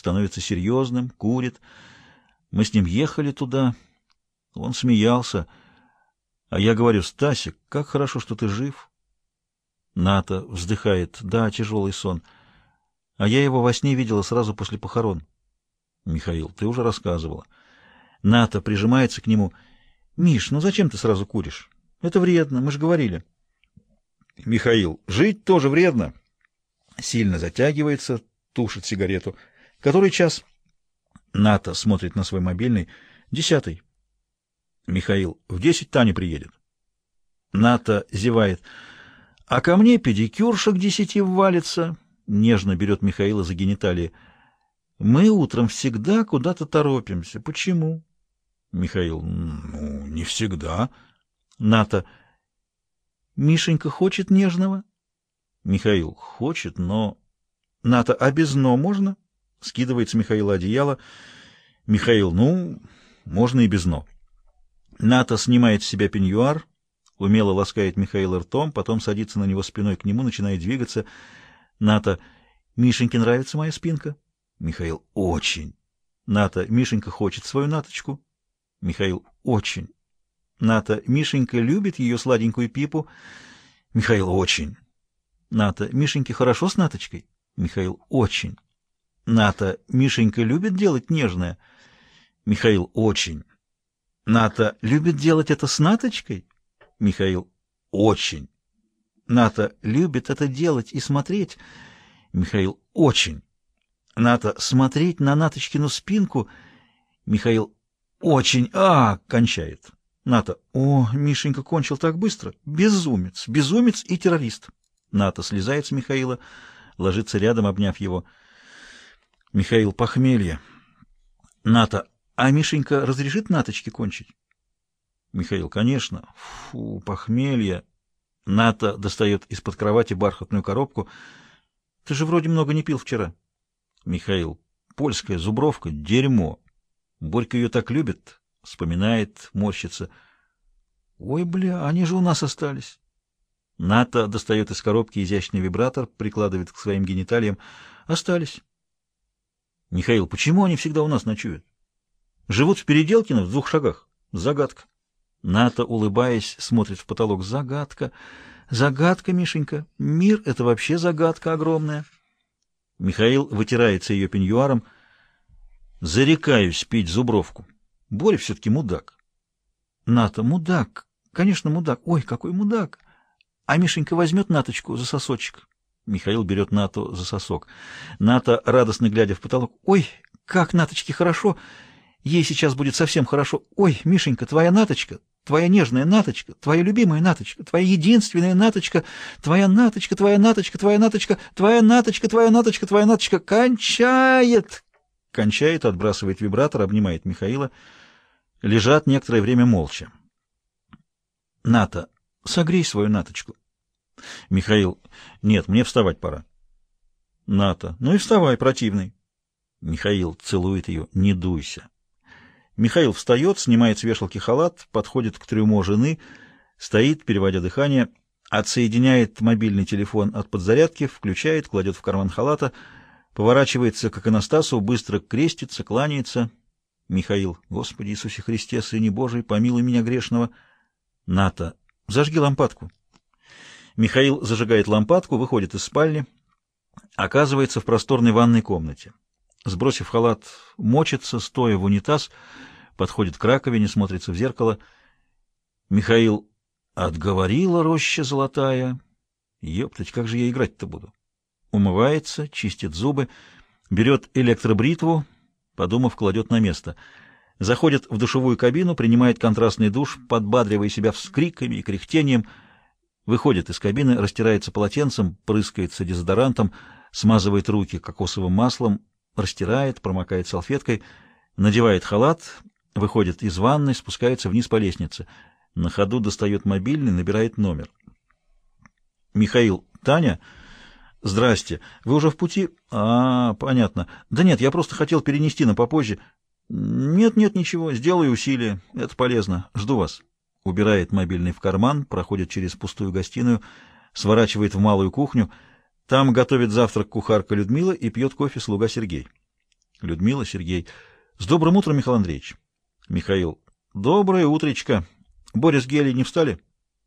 становится серьезным, курит. Мы с ним ехали туда. Он смеялся. А я говорю, Стасик, как хорошо, что ты жив. Ната вздыхает. Да, тяжелый сон. А я его во сне видела сразу после похорон. Михаил, ты уже рассказывала. Ната прижимается к нему. Миш, ну зачем ты сразу куришь? Это вредно, мы же говорили. Михаил, жить тоже вредно. Сильно затягивается, тушит сигарету. Который час? Ната смотрит на свой мобильный. Десятый. Михаил, в десять Таня приедет. Ната зевает. А ко мне педикюрша к десяти ввалится. Нежно берет Михаила за гениталии. Мы утром всегда куда-то торопимся. Почему? Михаил, ну, не всегда. Ната, Мишенька хочет нежного? Михаил, хочет, но... Ната, а без «но» можно? Скидывается Михаил одеяло. Михаил, ну, можно и без «но». Ната снимает с себя пеньюар, умело ласкает Михаила ртом, потом садится на него спиной к нему, начинает двигаться. Ната, Мишеньке нравится моя спинка? Михаил, очень. Ната, Мишенька хочет свою Наточку? Михаил, очень. Ната, Мишенька любит ее сладенькую пипу? Михаил, очень. Ната, Мишеньке хорошо с Наточкой? Михаил, очень. Ната, Мишенька любит делать нежное? Михаил, очень. Ната любит делать это с Наточкой? Михаил, очень. Ната любит это делать и смотреть? Михаил, очень. Ната смотреть на Наточкину спинку? Михаил, очень. А, кончает. Ната, о, Мишенька кончил так быстро. Безумец, безумец и террорист. Ната слезает с Михаила, ложится рядом, обняв его. Михаил, похмелье. Ната, а Мишенька разрешит Наточке кончить? Михаил, конечно. Фу, похмелье. Ната достает из-под кровати бархатную коробку. Ты же вроде много не пил вчера. Михаил, польская зубровка, дерьмо. Борька ее так любит. Вспоминает, морщится. Ой, бля, они же у нас остались. Ната достает из коробки изящный вибратор, прикладывает к своим гениталиям. Остались. Михаил, почему они всегда у нас ночуют? Живут в Переделкино в двух шагах. Загадка. Ната, улыбаясь, смотрит в потолок. Загадка. Загадка, Мишенька. Мир — это вообще загадка огромная. Михаил вытирается ее пеньюаром. Зарекаюсь пить зубровку. Боря все-таки мудак. Ната, мудак. Конечно, мудак. Ой, какой мудак. А Мишенька возьмет Наточку за сосочек. Михаил берет Нату за сосок. Ната, радостно глядя в потолок. Ой, как Наточке хорошо. Ей сейчас будет совсем хорошо. Ой, Мишенька, твоя Наточка, твоя нежная Наточка, твоя любимая Наточка, твоя единственная Наточка, твоя Наточка, твоя Наточка, твоя Наточка, твоя Наточка, твоя Наточка, твоя Наточка, кончает! Кончает, отбрасывает вибратор, обнимает Михаила. Лежат некоторое время молча. Ната, согрей свою Наточку. Михаил, нет, мне вставать пора. Ната, ну и вставай, противный. Михаил целует ее, не дуйся. Михаил встает, снимает с вешалки халат, подходит к трюмо жены, стоит, переводя дыхание, отсоединяет мобильный телефон от подзарядки, включает, кладет в карман халата, поворачивается к Анастасу, быстро крестится, кланяется. Михаил, Господи Иисусе Христе, Сыне Божий, помилуй меня грешного. Ната, зажги лампадку. Михаил зажигает лампадку, выходит из спальни, оказывается в просторной ванной комнате. Сбросив халат, мочится, стоя в унитаз, подходит к раковине, смотрится в зеркало. Михаил отговорила роща золотая. Ептать, как же я играть-то буду? Умывается, чистит зубы, берет электробритву, подумав, кладет на место. Заходит в душевую кабину, принимает контрастный душ, подбадривая себя вскриками и кряхтением, выходит из кабины, растирается полотенцем, прыскается дезодорантом, смазывает руки кокосовым маслом, растирает, промокает салфеткой, надевает халат, Выходит из ванной, спускается вниз по лестнице. На ходу достает мобильный, набирает номер. Михаил, Таня? Здрасте. Вы уже в пути? А, понятно. Да нет, я просто хотел перенести на попозже. Нет, нет, ничего. Сделаю усилие. Это полезно. Жду вас. Убирает мобильный в карман, проходит через пустую гостиную, сворачивает в малую кухню. Там готовит завтрак кухарка Людмила и пьет кофе слуга Сергей. Людмила, Сергей. С добрым утром, Михаил Андреевич. Михаил. Доброе утречко. Борис Гелий не встали?